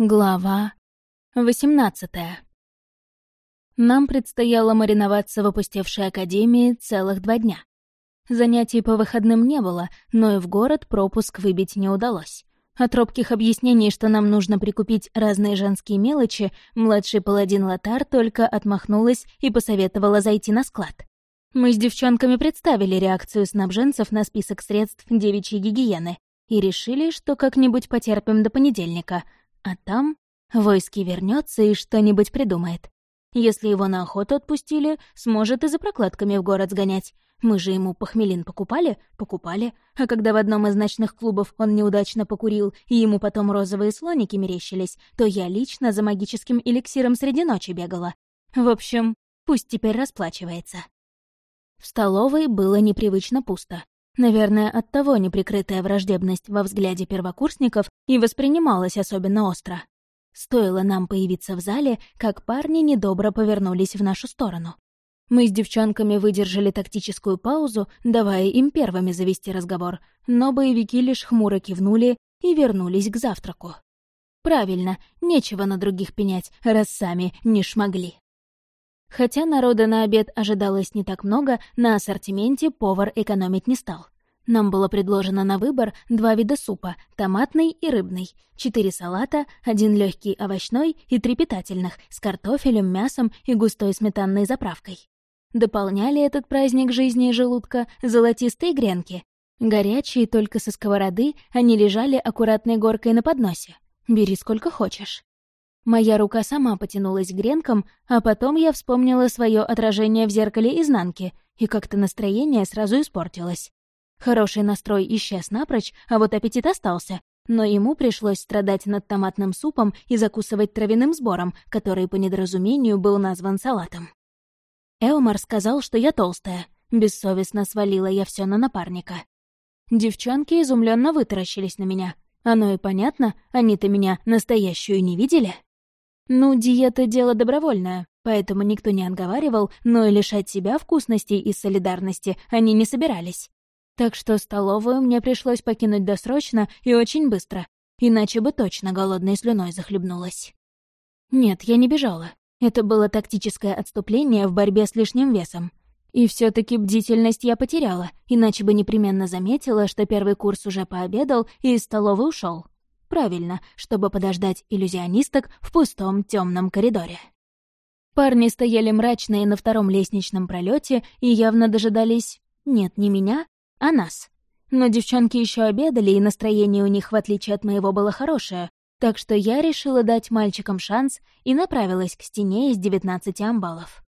Глава 18 Нам предстояло мариноваться в опустевшей академии целых два дня. Занятий по выходным не было, но и в город пропуск выбить не удалось. От робких объяснений, что нам нужно прикупить разные женские мелочи, младший паладин Латар только отмахнулась и посоветовала зайти на склад. Мы с девчонками представили реакцию снабженцев на список средств девичьей гигиены и решили, что как-нибудь потерпим до понедельника — а там войски вернется и что-нибудь придумает. Если его на охоту отпустили, сможет и за прокладками в город сгонять. Мы же ему похмелин покупали? Покупали. А когда в одном из ночных клубов он неудачно покурил, и ему потом розовые слоники мерещились, то я лично за магическим эликсиром среди ночи бегала. В общем, пусть теперь расплачивается. В столовой было непривычно пусто. Наверное, оттого неприкрытая враждебность во взгляде первокурсников и воспринималась особенно остро. Стоило нам появиться в зале, как парни недобро повернулись в нашу сторону. Мы с девчонками выдержали тактическую паузу, давая им первыми завести разговор, но боевики лишь хмуро кивнули и вернулись к завтраку. Правильно, нечего на других пенять, раз сами не шмогли. Хотя народа на обед ожидалось не так много, на ассортименте повар экономить не стал. Нам было предложено на выбор два вида супа — томатный и рыбный, четыре салата, один легкий овощной и три питательных с картофелем, мясом и густой сметанной заправкой. Дополняли этот праздник жизни и желудка золотистые гренки. Горячие только со сковороды, они лежали аккуратной горкой на подносе. Бери сколько хочешь. Моя рука сама потянулась к гренкам, а потом я вспомнила свое отражение в зеркале изнанки, и как-то настроение сразу испортилось. Хороший настрой исчез напрочь, а вот аппетит остался, но ему пришлось страдать над томатным супом и закусывать травяным сбором, который по недоразумению был назван салатом. Эомар сказал, что я толстая. Бессовестно свалила я все на напарника. Девчонки изумленно вытаращились на меня. Оно и понятно, они-то меня настоящую не видели. Ну, диета — дело добровольное, поэтому никто не отговаривал, но и лишать себя вкусностей и солидарности они не собирались. Так что столовую мне пришлось покинуть досрочно и очень быстро, иначе бы точно голодной слюной захлебнулась. Нет, я не бежала. Это было тактическое отступление в борьбе с лишним весом. И все таки бдительность я потеряла, иначе бы непременно заметила, что первый курс уже пообедал и из столовой ушел. Правильно, чтобы подождать иллюзионисток в пустом темном коридоре. Парни стояли мрачные на втором лестничном пролете и явно дожидались... Нет, не меня, а нас. Но девчонки еще обедали, и настроение у них, в отличие от моего, было хорошее, так что я решила дать мальчикам шанс и направилась к стене из 19 амбалов.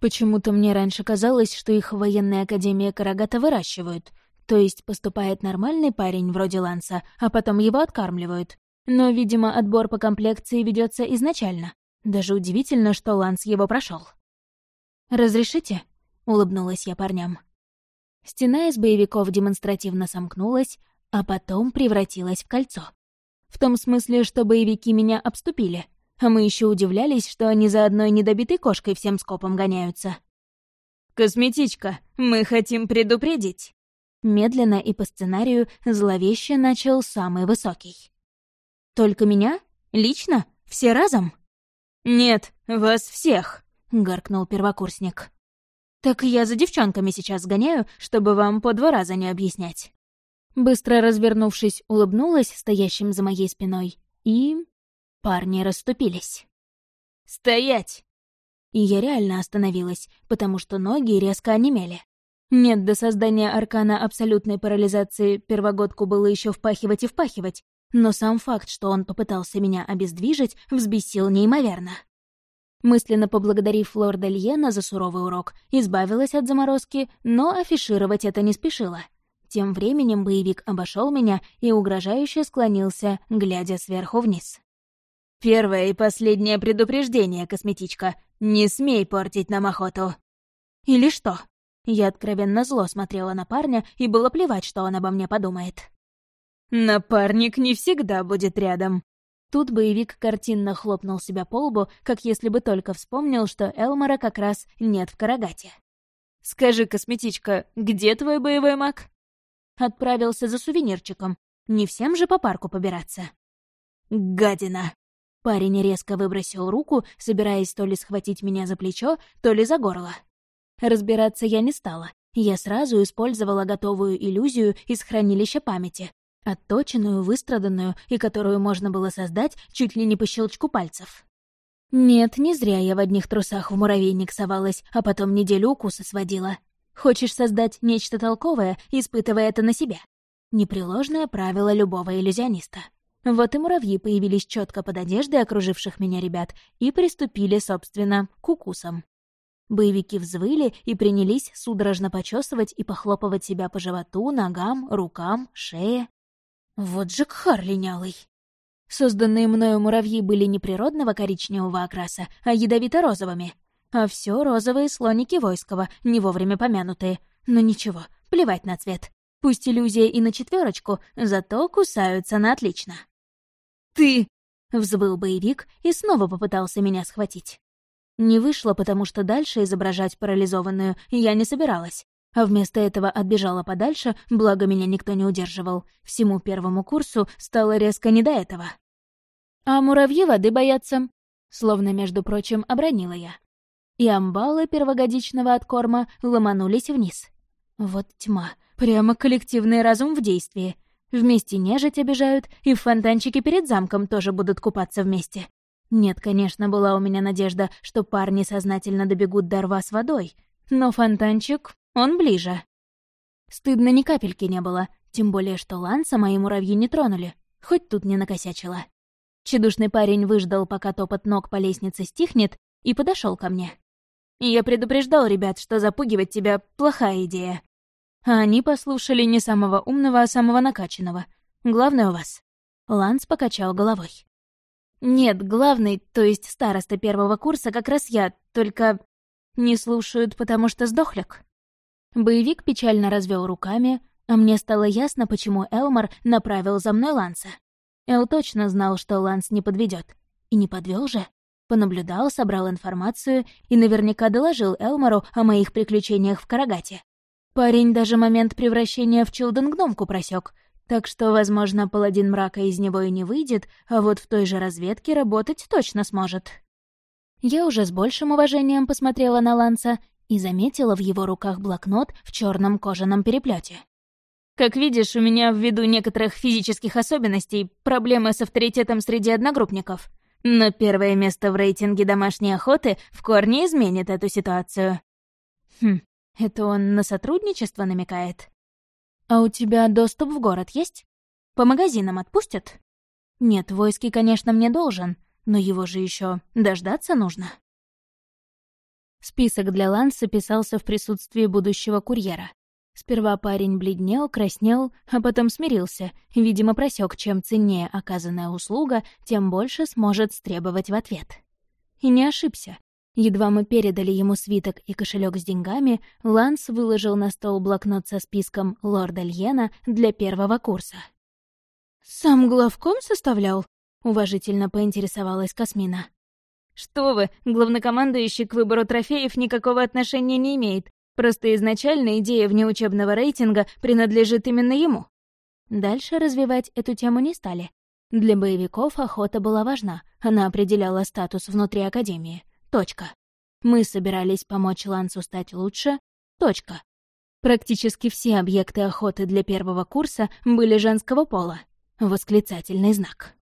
Почему-то мне раньше казалось, что их в военной академии Карагата выращивают, то есть поступает нормальный парень вроде Ланса, а потом его откармливают. Но, видимо, отбор по комплекции ведется изначально. Даже удивительно, что Ланс его прошел. «Разрешите?» — улыбнулась я парням. Стена из боевиков демонстративно сомкнулась, а потом превратилась в кольцо. В том смысле, что боевики меня обступили, а мы еще удивлялись, что они за одной недобитой кошкой всем скопом гоняются. «Косметичка, мы хотим предупредить!» Медленно и по сценарию зловеще начал самый высокий. «Только меня? Лично? Все разом?» «Нет, вас всех!» — гаркнул первокурсник. «Так я за девчонками сейчас сгоняю, чтобы вам по два раза не объяснять». Быстро развернувшись, улыбнулась стоящим за моей спиной, и... парни расступились. «Стоять!» И я реально остановилась, потому что ноги резко онемели. Нет, до создания аркана абсолютной парализации первогодку было еще впахивать и впахивать, но сам факт, что он попытался меня обездвижить, взбесил неимоверно. Мысленно поблагодарив лорда Льена за суровый урок, избавилась от заморозки, но афишировать это не спешила. Тем временем боевик обошел меня и угрожающе склонился, глядя сверху вниз. «Первое и последнее предупреждение, косметичка. Не смей портить нам охоту». «Или что?» Я откровенно зло смотрела на парня, и было плевать, что он обо мне подумает. «Напарник не всегда будет рядом». Тут боевик картинно хлопнул себя по лбу, как если бы только вспомнил, что Элмора как раз нет в Карагате. «Скажи, косметичка, где твой боевой маг?» Отправился за сувенирчиком. Не всем же по парку побираться. «Гадина!» Парень резко выбросил руку, собираясь то ли схватить меня за плечо, то ли за горло. Разбираться я не стала. Я сразу использовала готовую иллюзию из хранилища памяти, отточенную, выстраданную и которую можно было создать чуть ли не по щелчку пальцев. Нет, не зря я в одних трусах в муравейник совалась, а потом неделю укуса сводила. Хочешь создать нечто толковое, испытывая это на себе. Непреложное правило любого иллюзиониста. Вот и муравьи появились четко под одеждой окруживших меня ребят и приступили, собственно, к укусам. Боевики взвыли и принялись судорожно почесывать и похлопывать себя по животу, ногам, рукам, шее. Вот же кхар линялый. Созданные мною муравьи были не природного коричневого окраса, а ядовито-розовыми. А все розовые слоники войского, не вовремя помянутые. Но ничего, плевать на цвет. Пусть иллюзия и на четверочку, зато кусаются на отлично. «Ты!» — взвыл боевик и снова попытался меня схватить. Не вышло, потому что дальше изображать парализованную я не собиралась, а вместо этого отбежала подальше, благо меня никто не удерживал. Всему первому курсу стало резко не до этого. «А муравьи воды боятся», — словно, между прочим, обронила я. И амбалы первогодичного откорма ломанулись вниз. Вот тьма, прямо коллективный разум в действии. Вместе нежить обижают, и в фонтанчике перед замком тоже будут купаться вместе. Нет, конечно, была у меня надежда, что парни сознательно добегут до рва с водой, но фонтанчик, он ближе. Стыдно ни капельки не было, тем более что Ланса мои муравьи не тронули, хоть тут не накосячила. Чедушный парень выждал, пока топот ног по лестнице стихнет, и подошел ко мне. «Я предупреждал ребят, что запугивать тебя — плохая идея. А они послушали не самого умного, а самого накачанного. Главное у вас». Ланс покачал головой. «Нет, главный, то есть староста первого курса, как раз я, только не слушают, потому что сдохлик». Боевик печально развел руками, а мне стало ясно, почему Элмар направил за мной Ланса. Эл точно знал, что Ланс не подведет, И не подвел же. Понаблюдал, собрал информацию и наверняка доложил Элмару о моих приключениях в Карагате. Парень даже момент превращения в Чилден-гномку просек, так что, возможно, паладин мрака из него и не выйдет, а вот в той же разведке работать точно сможет. Я уже с большим уважением посмотрела на Ланса и заметила в его руках блокнот в черном кожаном переплете. «Как видишь, у меня ввиду некоторых физических особенностей проблемы с авторитетом среди одногруппников. Но первое место в рейтинге домашней охоты в корне изменит эту ситуацию». Хм, это он на сотрудничество намекает? «А у тебя доступ в город есть? По магазинам отпустят?» «Нет, войски, конечно, мне должен, но его же еще дождаться нужно». Список для Ланса писался в присутствии будущего курьера. Сперва парень бледнел, краснел, а потом смирился, видимо, просек, чем ценнее оказанная услуга, тем больше сможет стребовать в ответ. И не ошибся. Едва мы передали ему свиток и кошелек с деньгами, Ланс выложил на стол блокнот со списком лорда Льена для первого курса. «Сам главком составлял?» — уважительно поинтересовалась Касмина. «Что вы, главнокомандующий к выбору трофеев никакого отношения не имеет. Просто изначально идея внеучебного рейтинга принадлежит именно ему». Дальше развивать эту тему не стали. Для боевиков охота была важна, она определяла статус внутри Академии. Точка. Мы собирались помочь Лансу стать лучше. Точка. Практически все объекты охоты для первого курса были женского пола. Восклицательный знак.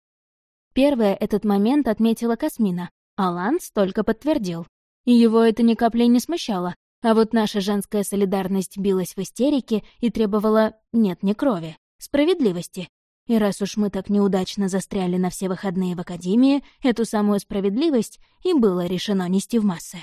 Первая этот момент отметила Касмина, а Ланс только подтвердил. Его это ни капли не смущало, а вот наша женская солидарность билась в истерике и требовала, нет, не крови, справедливости, и раз уж мы так неудачно застряли на все выходные в Академии, эту самую справедливость и было решено нести в массы.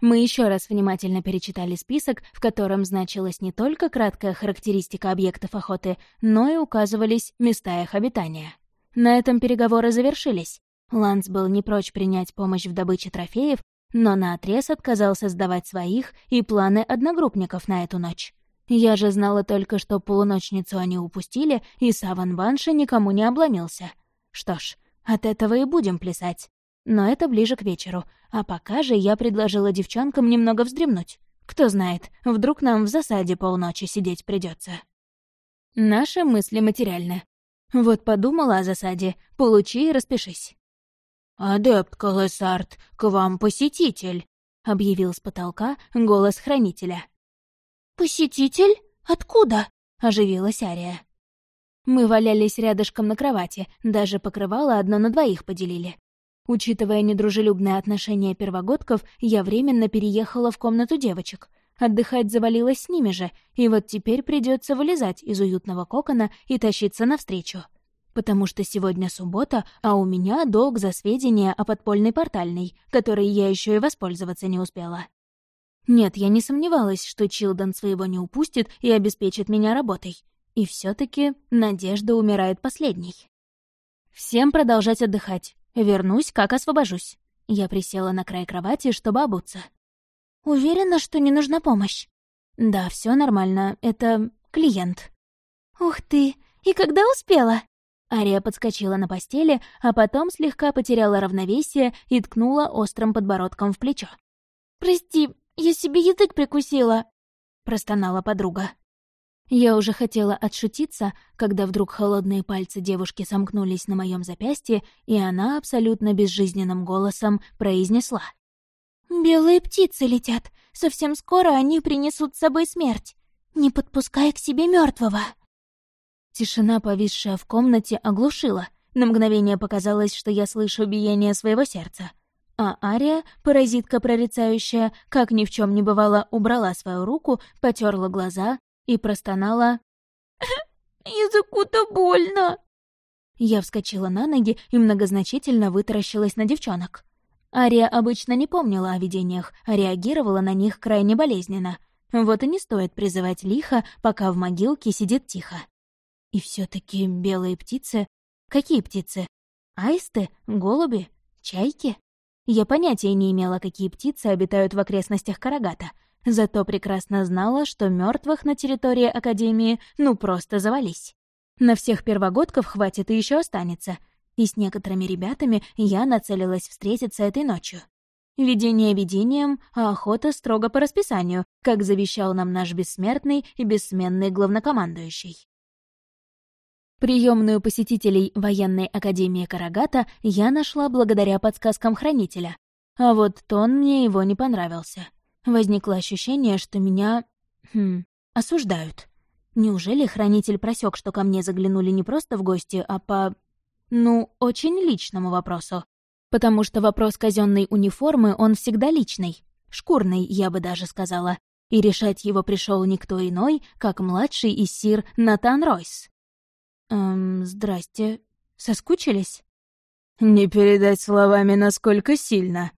Мы еще раз внимательно перечитали список, в котором значилась не только краткая характеристика объектов охоты, но и указывались места их обитания. На этом переговоры завершились. Ланс был не прочь принять помощь в добыче трофеев, но наотрез отказался сдавать своих и планы одногруппников на эту ночь. Я же знала только, что полуночницу они упустили, и Саван Банши никому не обломился. Что ж, от этого и будем плясать. Но это ближе к вечеру, а пока же я предложила девчонкам немного вздремнуть. Кто знает, вдруг нам в засаде полночи сидеть придется. Наши мысли материальны. Вот подумала о засаде, получи и распишись. «Адепт Колоссарт, к вам посетитель!» — объявил с потолка голос хранителя. «Посетитель? Откуда?» — оживилась Ария. Мы валялись рядышком на кровати, даже покрывало одно на двоих поделили. Учитывая недружелюбное отношение первогодков, я временно переехала в комнату девочек. Отдыхать завалилась с ними же, и вот теперь придется вылезать из уютного кокона и тащиться навстречу. Потому что сегодня суббота, а у меня долг за сведения о подпольной портальной, которой я еще и воспользоваться не успела. Нет, я не сомневалась, что Чилдон своего не упустит и обеспечит меня работой. И все таки надежда умирает последней. Всем продолжать отдыхать. Вернусь, как освобожусь. Я присела на край кровати, чтобы обуться. Уверена, что не нужна помощь? Да, все нормально. Это клиент. Ух ты! И когда успела? Ария подскочила на постели, а потом слегка потеряла равновесие и ткнула острым подбородком в плечо. «Прости, я себе язык прикусила!» — простонала подруга. Я уже хотела отшутиться, когда вдруг холодные пальцы девушки сомкнулись на моем запястье, и она абсолютно безжизненным голосом произнесла. «Белые птицы летят. Совсем скоро они принесут с собой смерть. Не подпускай к себе мертвого. Тишина, повисшая в комнате, оглушила. На мгновение показалось, что я слышу биение своего сердца. А Ария, паразитка прорицающая, как ни в чем не бывало, убрала свою руку, потерла глаза и простонала «Языку-то больно!» Я вскочила на ноги и многозначительно вытаращилась на девчонок. Ария обычно не помнила о видениях, а реагировала на них крайне болезненно. Вот и не стоит призывать лихо, пока в могилке сидит тихо. И все таки белые птицы... Какие птицы? Аисты? Голуби? Чайки? Я понятия не имела, какие птицы обитают в окрестностях Карагата — Зато прекрасно знала, что мертвых на территории Академии ну просто завались. На всех первогодков хватит и еще останется. И с некоторыми ребятами я нацелилась встретиться этой ночью. Видение видением, а охота строго по расписанию, как завещал нам наш бессмертный и бессменный главнокомандующий. Приемную посетителей военной академии Карагата я нашла благодаря подсказкам хранителя, а вот тон мне его не понравился. Возникло ощущение, что меня... Хм, осуждают. Неужели хранитель просек, что ко мне заглянули не просто в гости, а по... Ну, очень личному вопросу. Потому что вопрос казенной униформы, он всегда личный. Шкурный, я бы даже сказала. И решать его пришел никто иной, как младший из сир Натан Ройс. Эм, здрасте. Соскучились? «Не передать словами, насколько сильно»,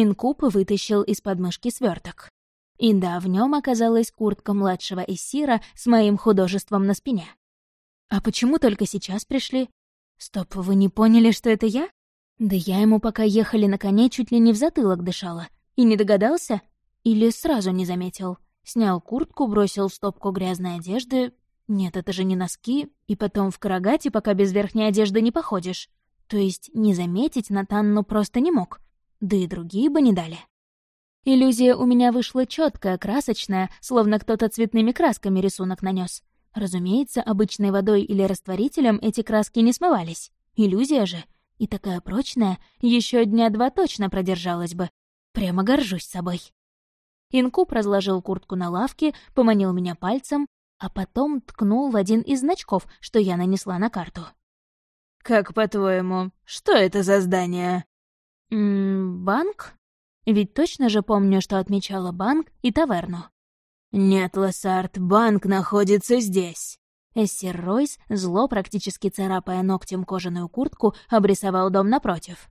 Инкуб вытащил из подмышки сверток. И да, в нем оказалась куртка младшего Эссира с моим художеством на спине. А почему только сейчас пришли? Стоп, вы не поняли, что это я? Да я ему, пока ехали на коне, чуть ли не в затылок дышала. И не догадался? Или сразу не заметил? Снял куртку, бросил в стопку грязной одежды. Нет, это же не носки. И потом в карагате, пока без верхней одежды не походишь. То есть не заметить Натан ну просто не мог да и другие бы не дали. Иллюзия у меня вышла четкая, красочная, словно кто-то цветными красками рисунок нанес. Разумеется, обычной водой или растворителем эти краски не смывались. Иллюзия же. И такая прочная, еще дня два точно продержалась бы. Прямо горжусь собой. Инкуб разложил куртку на лавке, поманил меня пальцем, а потом ткнул в один из значков, что я нанесла на карту. «Как по-твоему, что это за здание?» М банк? Ведь точно же помню, что отмечала банк и таверну. «Нет, Лассард, банк находится здесь». Эссер Ройс, зло практически царапая ногтем кожаную куртку, обрисовал дом напротив.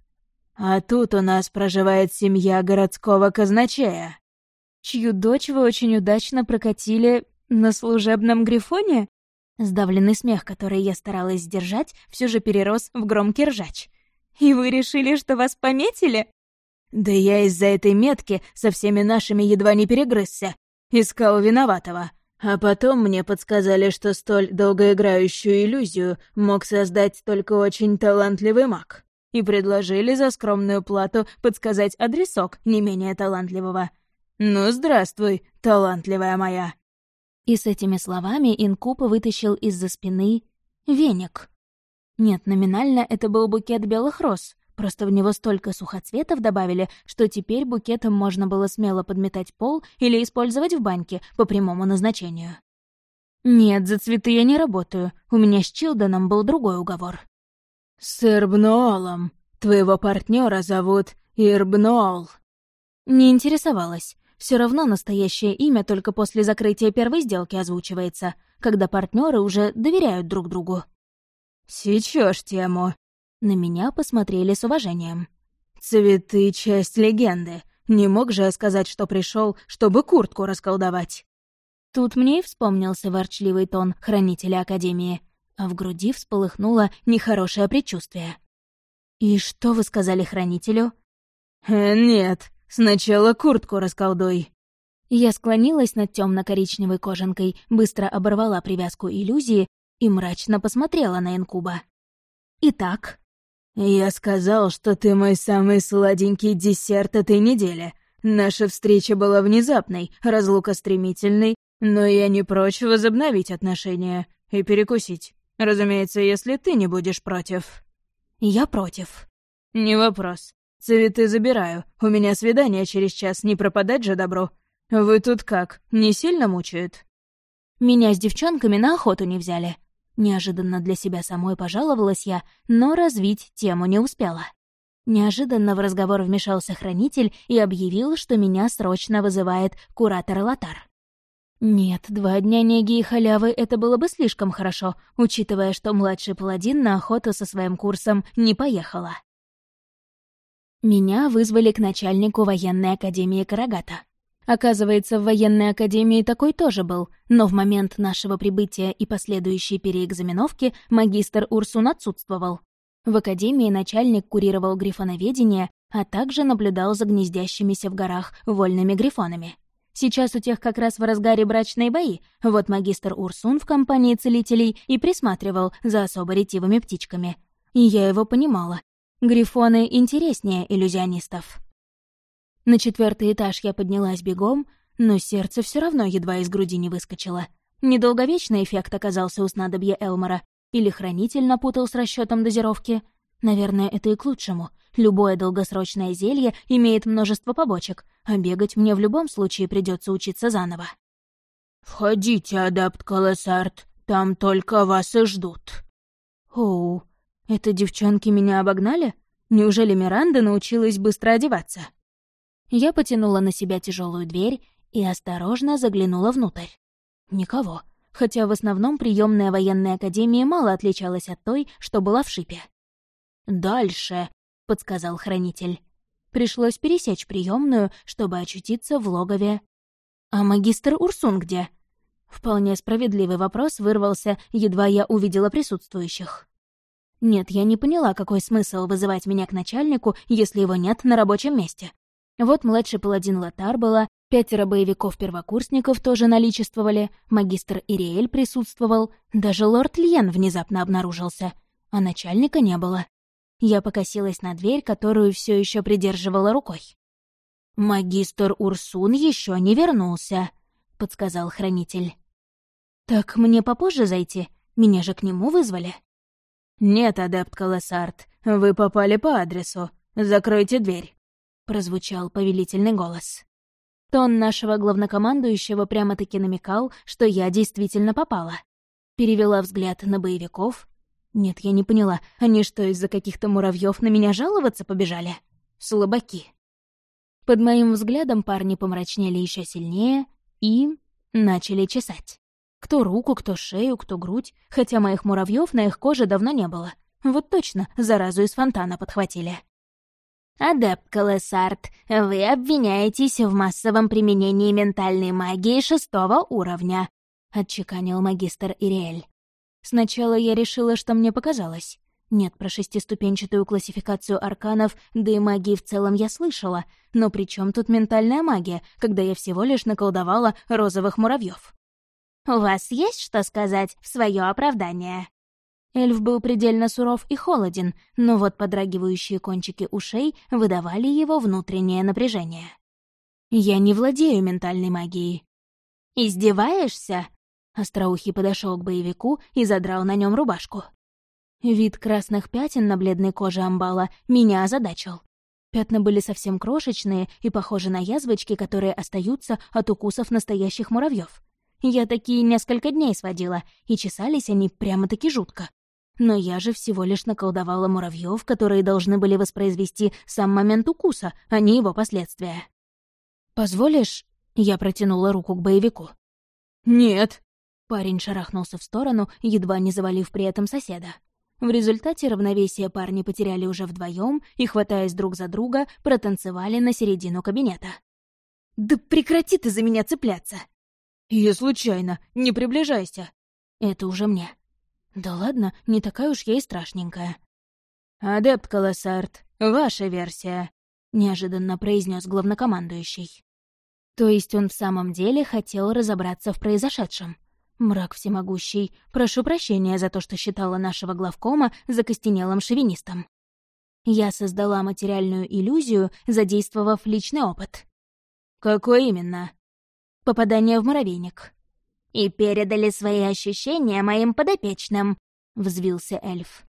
«А тут у нас проживает семья городского казначея». «Чью дочь вы очень удачно прокатили на служебном грифоне?» Сдавленный смех, который я старалась сдержать, все же перерос в громкий ржач. «И вы решили, что вас пометили?» «Да я из-за этой метки со всеми нашими едва не перегрызся. Искал виноватого. А потом мне подсказали, что столь долгоиграющую иллюзию мог создать только очень талантливый маг. И предложили за скромную плату подсказать адресок не менее талантливого. «Ну, здравствуй, талантливая моя!» И с этими словами Инкуб вытащил из-за спины веник. Нет, номинально это был букет белых роз, Просто в него столько сухоцветов добавили, что теперь букетом можно было смело подметать пол или использовать в баньке по прямому назначению. Нет, за цветы я не работаю. У меня с Чилденом был другой уговор. «С Ирбноолом. Твоего партнера зовут Ирбноол». Не интересовалась. Все равно настоящее имя только после закрытия первой сделки озвучивается, когда партнеры уже доверяют друг другу. Сечешь тему. На меня посмотрели с уважением. Цветы — часть легенды. Не мог же я сказать, что пришел, чтобы куртку расколдовать. Тут мне и вспомнился ворчливый тон хранителя Академии, а в груди всполыхнуло нехорошее предчувствие. «И что вы сказали хранителю?» «Э, «Нет, сначала куртку расколдуй». Я склонилась над темно коричневой кожанкой, быстро оборвала привязку иллюзии и мрачно посмотрела на инкуба. «Итак?» «Я сказал, что ты мой самый сладенький десерт этой недели. Наша встреча была внезапной, разлука стремительной, но я не прочь возобновить отношения и перекусить. Разумеется, если ты не будешь против». «Я против». «Не вопрос. Цветы забираю. У меня свидание через час, не пропадать же добро. Вы тут как, не сильно мучают?» «Меня с девчонками на охоту не взяли». Неожиданно для себя самой пожаловалась я, но развить тему не успела. Неожиданно в разговор вмешался хранитель и объявил, что меня срочно вызывает куратор Латар. Нет, два дня неги и халявы — это было бы слишком хорошо, учитывая, что младший паладин на охоту со своим курсом не поехала. Меня вызвали к начальнику военной академии Карагата. Оказывается, в военной академии такой тоже был, но в момент нашего прибытия и последующей переэкзаменовки магистр Урсун отсутствовал. В академии начальник курировал грифоноведение, а также наблюдал за гнездящимися в горах вольными грифонами. Сейчас у тех как раз в разгаре брачные бои, вот магистр Урсун в компании целителей и присматривал за особо ретивыми птичками. И я его понимала. Грифоны интереснее иллюзионистов. На четвертый этаж я поднялась бегом, но сердце все равно едва из груди не выскочило. Недолговечный эффект оказался у снадобья Элмора, или хранитель напутал с расчетом дозировки. Наверное, это и к лучшему. Любое долгосрочное зелье имеет множество побочек, а бегать мне в любом случае придется учиться заново. «Входите, адапт Колоссарт, там только вас и ждут». «Оу, это девчонки меня обогнали? Неужели Миранда научилась быстро одеваться?» Я потянула на себя тяжелую дверь и осторожно заглянула внутрь. Никого, хотя в основном приемная военная академия мало отличалась от той, что была в шипе. «Дальше», — подсказал хранитель. Пришлось пересечь приемную, чтобы очутиться в логове. «А магистр Урсун где?» Вполне справедливый вопрос вырвался, едва я увидела присутствующих. Нет, я не поняла, какой смысл вызывать меня к начальнику, если его нет на рабочем месте. Вот младший паладин Латар была, пятеро боевиков-первокурсников тоже наличествовали, магистр Ириэль присутствовал, даже лорд Льен внезапно обнаружился, а начальника не было. Я покосилась на дверь, которую все еще придерживала рукой. «Магистр Урсун еще не вернулся», — подсказал хранитель. «Так мне попозже зайти? Меня же к нему вызвали». «Нет, адепт Колоссарт, вы попали по адресу. Закройте дверь», — прозвучал повелительный голос. Тон нашего главнокомандующего прямо-таки намекал, что я действительно попала. Перевела взгляд на боевиков, нет, я не поняла, они что, из-за каких-то муравьев на меня жаловаться побежали? Слабаки. Под моим взглядом парни помрачнели еще сильнее и... начали чесать. Кто руку, кто шею, кто грудь, хотя моих муравьев на их коже давно не было. Вот точно, заразу из фонтана подхватили. «Адепт Колессарт, вы обвиняетесь в массовом применении ментальной магии шестого уровня», — отчеканил магистр Ириэль. Сначала я решила, что мне показалось. Нет, про шестиступенчатую классификацию арканов, да и магии в целом я слышала, но при чем тут ментальная магия, когда я всего лишь наколдовала розовых муравьев? «У вас есть что сказать в свое оправдание?» Эльф был предельно суров и холоден, но вот подрагивающие кончики ушей выдавали его внутреннее напряжение. «Я не владею ментальной магией». «Издеваешься?» Остроухий подошел к боевику и задрал на нем рубашку. Вид красных пятен на бледной коже амбала меня озадачил. Пятна были совсем крошечные и похожи на язвочки, которые остаются от укусов настоящих муравьев. Я такие несколько дней сводила, и чесались они прямо-таки жутко. Но я же всего лишь наколдовала муравьев, которые должны были воспроизвести сам момент укуса, а не его последствия. «Позволишь?» — я протянула руку к боевику. «Нет!» — парень шарахнулся в сторону, едва не завалив при этом соседа. В результате равновесие парни потеряли уже вдвоем и, хватаясь друг за друга, протанцевали на середину кабинета. «Да прекрати ты за меня цепляться!» «Я случайно, не приближайся!» «Это уже мне. Да ладно, не такая уж я и страшненькая. «Адепт Колоссарт, ваша версия», — неожиданно произнес главнокомандующий. То есть он в самом деле хотел разобраться в произошедшем. Мрак всемогущий, прошу прощения за то, что считала нашего главкома закостенелым шовинистом. Я создала материальную иллюзию, задействовав личный опыт. «Какой именно?» «Попадание в муравейник и передали свои ощущения моим подопечным», — взвился эльф.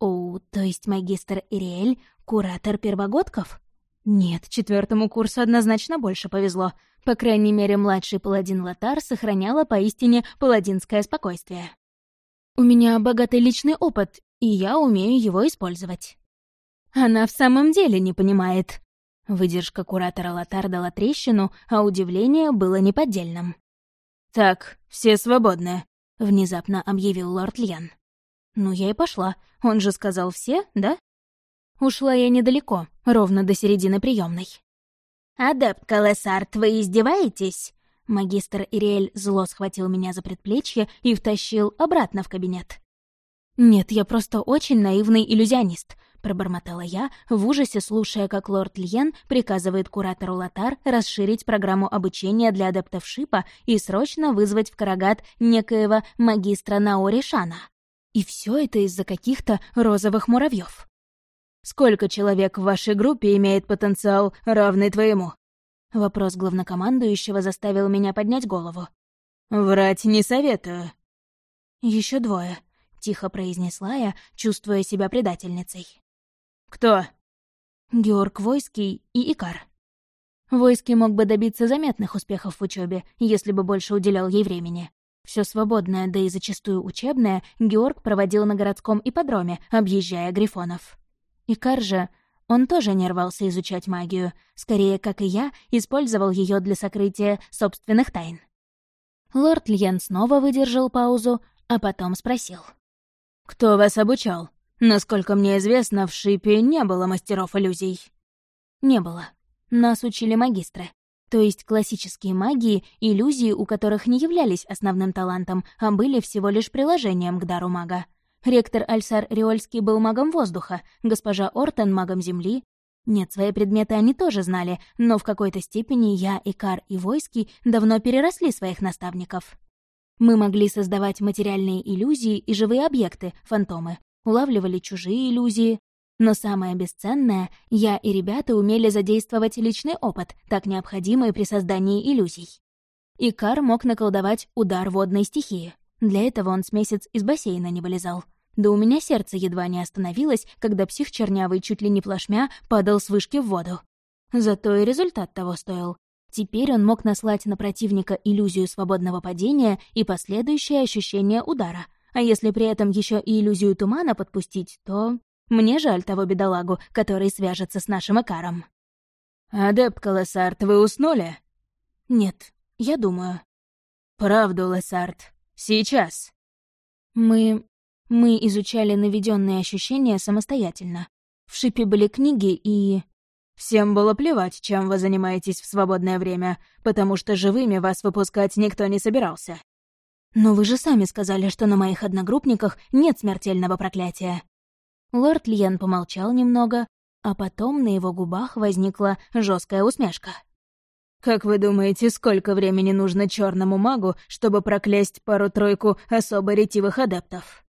«О, то есть магистр Ириэль — куратор первогодков?» Нет, четвертому курсу однозначно больше повезло. По крайней мере, младший паладин Латар сохраняла поистине паладинское спокойствие. «У меня богатый личный опыт, и я умею его использовать». Она в самом деле не понимает. Выдержка куратора Латар дала трещину, а удивление было неподдельным. «Так, все свободны», — внезапно объявил лорд Льян. «Ну, я и пошла. Он же сказал все, да?» Ушла я недалеко, ровно до середины приемной. «Адепт Калесарт, вы издеваетесь?» Магистр Ириэль зло схватил меня за предплечье и втащил обратно в кабинет. «Нет, я просто очень наивный иллюзионист пробормотала я, в ужасе слушая, как лорд Льен приказывает куратору Латар расширить программу обучения для адептов Шипа и срочно вызвать в Карагат некоего магистра Наори Шана. И все это из-за каких-то розовых муравьев. «Сколько человек в вашей группе имеет потенциал, равный твоему?» Вопрос главнокомандующего заставил меня поднять голову. «Врать не советую». Еще двое», — тихо произнесла я, чувствуя себя предательницей. «Кто?» «Георг Войский и Икар». Войский мог бы добиться заметных успехов в учебе, если бы больше уделял ей времени. Все свободное, да и зачастую учебное, Георг проводил на городском ипподроме, объезжая грифонов. Икар же... Он тоже не рвался изучать магию, скорее, как и я, использовал ее для сокрытия собственных тайн. Лорд Льен снова выдержал паузу, а потом спросил. «Кто вас обучал?» Насколько мне известно, в Шипе не было мастеров иллюзий. Не было. Нас учили магистры. То есть классические магии, иллюзии, у которых не являлись основным талантом, а были всего лишь приложением к дару мага. Ректор Альсар Риольский был магом воздуха, госпожа Ортон — магом земли. Нет, свои предметы они тоже знали, но в какой-то степени я, Икар и Войский давно переросли своих наставников. Мы могли создавать материальные иллюзии и живые объекты, фантомы, улавливали чужие иллюзии. Но самое бесценное, я и ребята умели задействовать личный опыт, так необходимый при создании иллюзий. Икар мог наколдовать удар водной стихии. Для этого он с месяц из бассейна не вылезал. Да у меня сердце едва не остановилось, когда псих чернявый чуть ли не плашмя падал с вышки в воду. Зато и результат того стоил. Теперь он мог наслать на противника иллюзию свободного падения и последующее ощущение удара, а если при этом еще и иллюзию тумана подпустить, то... Мне жаль того бедолагу, который свяжется с нашим Экаром. «Адепт Колоссарт, вы уснули?» «Нет, я думаю». «Правду, Лессард. Сейчас». Мы... мы изучали наведенные ощущения самостоятельно. В шипе были книги и... Всем было плевать, чем вы занимаетесь в свободное время, потому что живыми вас выпускать никто не собирался. «Но вы же сами сказали, что на моих одногруппниках нет смертельного проклятия». Лорд Льен помолчал немного, а потом на его губах возникла жесткая усмешка. «Как вы думаете, сколько времени нужно черному магу, чтобы проклясть пару-тройку особо ретивых адептов?»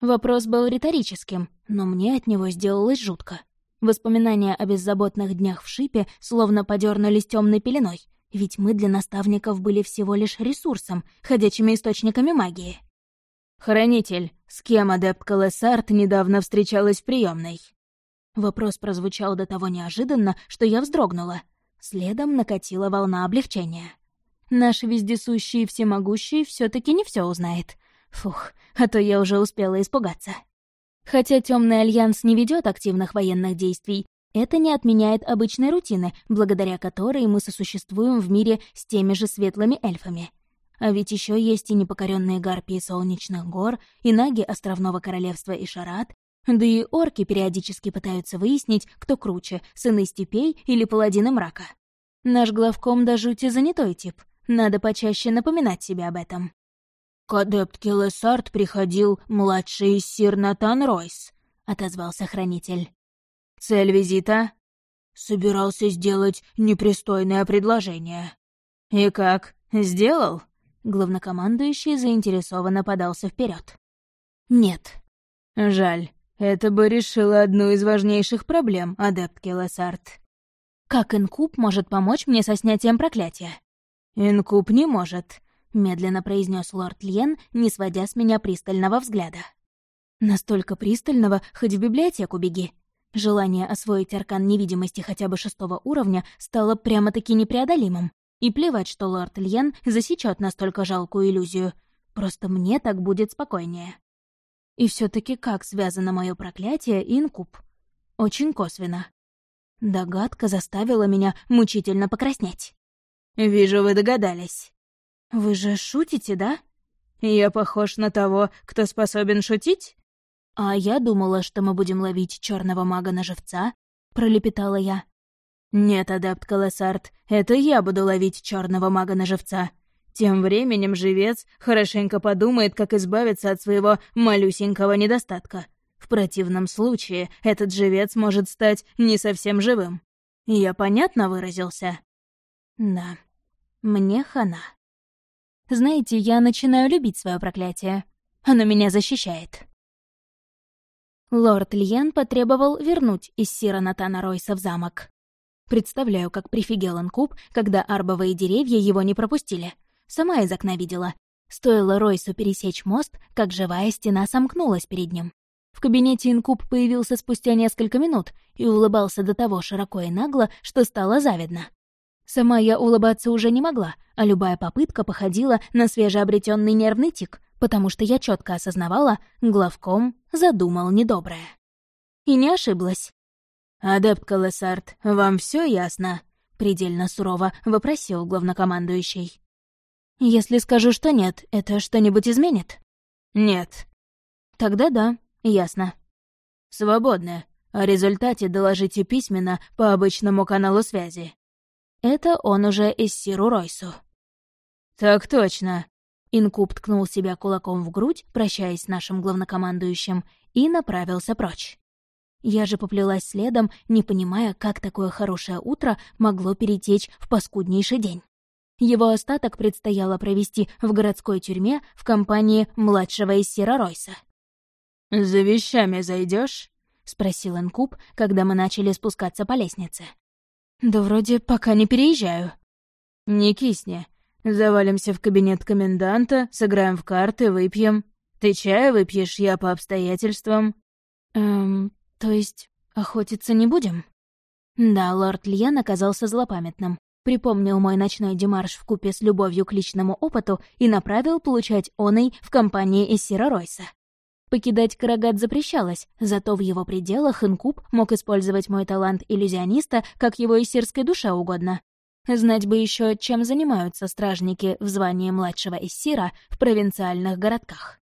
Вопрос был риторическим, но мне от него сделалось жутко. Воспоминания о беззаботных днях в шипе словно подернулись темной пеленой, ведь мы для наставников были всего лишь ресурсом, ходячими источниками магии. «Хранитель, с кем адепт Калесарт недавно встречалась в приемной? Вопрос прозвучал до того неожиданно, что я вздрогнула. Следом накатила волна облегчения. Наш вездесущий и всемогущий все таки не все узнает. Фух, а то я уже успела испугаться. Хотя Темный Альянс не ведет активных военных действий, это не отменяет обычной рутины, благодаря которой мы сосуществуем в мире с теми же светлыми эльфами. А ведь еще есть и непокоренные гарпии Солнечных гор, и наги Островного Королевства и Шарат, да и орки периодически пытаются выяснить, кто круче, сыны степей или паладины мрака. Наш главком до жути занятой тип. Надо почаще напоминать себе об этом. «К адептке Лессард приходил младший сир Натан Ройс», — отозвался хранитель. «Цель визита?» «Собирался сделать непристойное предложение». «И как, сделал?» Главнокомандующий заинтересованно подался вперед. «Нет». «Жаль. Это бы решило одну из важнейших проблем, адептки Лессард». «Как инкуб может помочь мне со снятием проклятия?» «Инкуб не может», — медленно произнес лорд Льен, не сводя с меня пристального взгляда. Настолько пристального, хоть в библиотеку беги. Желание освоить аркан невидимости хотя бы шестого уровня стало прямо-таки непреодолимым. И плевать, что лорд Льен засечет настолько жалкую иллюзию. Просто мне так будет спокойнее. И все таки как связано мое проклятие и инкуб? Очень косвенно. Догадка заставила меня мучительно покраснеть. «Вижу, вы догадались». «Вы же шутите, да?» «Я похож на того, кто способен шутить?» «А я думала, что мы будем ловить черного мага на живца», — пролепетала я. «Нет, адепт Колоссард, это я буду ловить черного мага на живца. Тем временем живец хорошенько подумает, как избавиться от своего малюсенького недостатка. В противном случае этот живец может стать не совсем живым. Я понятно выразился?» Да, мне хана. Знаете, я начинаю любить свое проклятие. Оно меня защищает. Лорд Льен потребовал вернуть из Сира Натана Ройса в замок. Представляю, как прифигел Куб, когда арбовые деревья его не пропустили. Сама из окна видела. Стоило Ройсу пересечь мост, как живая стена сомкнулась перед ним. В кабинете Инкуб появился спустя несколько минут и улыбался до того широко и нагло, что стало завидно. Сама я улыбаться уже не могла, а любая попытка походила на свежеобретенный нервный тик, потому что я четко осознавала, главком задумал недоброе. И не ошиблась. «Адепт Колесард, вам все ясно?» — предельно сурово вопросил главнокомандующий. «Если скажу, что нет, это что-нибудь изменит?» «Нет». «Тогда да, ясно». «Свободны. О результате доложите письменно по обычному каналу связи. Это он уже Эссиру Ройсу. «Так точно». Инкуб ткнул себя кулаком в грудь, прощаясь с нашим главнокомандующим, и направился прочь. Я же поплелась следом, не понимая, как такое хорошее утро могло перетечь в паскуднейший день. Его остаток предстояло провести в городской тюрьме в компании младшего Эссира Ройса. «За вещами зайдешь? спросил Инкуб, когда мы начали спускаться по лестнице. «Да вроде пока не переезжаю». «Не кисни. Завалимся в кабинет коменданта, сыграем в карты, выпьем. Ты чая выпьешь, я по обстоятельствам». «Эм, то есть охотиться не будем?» Да, лорд Льен оказался злопамятным. Припомнил мой ночной демарш в купе с любовью к личному опыту и направил получать оной в компании Эссира Ройса. Покидать Карагат запрещалось, зато в его пределах инкуб мог использовать мой талант иллюзиониста, как его и сирской душе угодно. Знать бы еще, чем занимаются стражники в звании младшего эссира в провинциальных городках.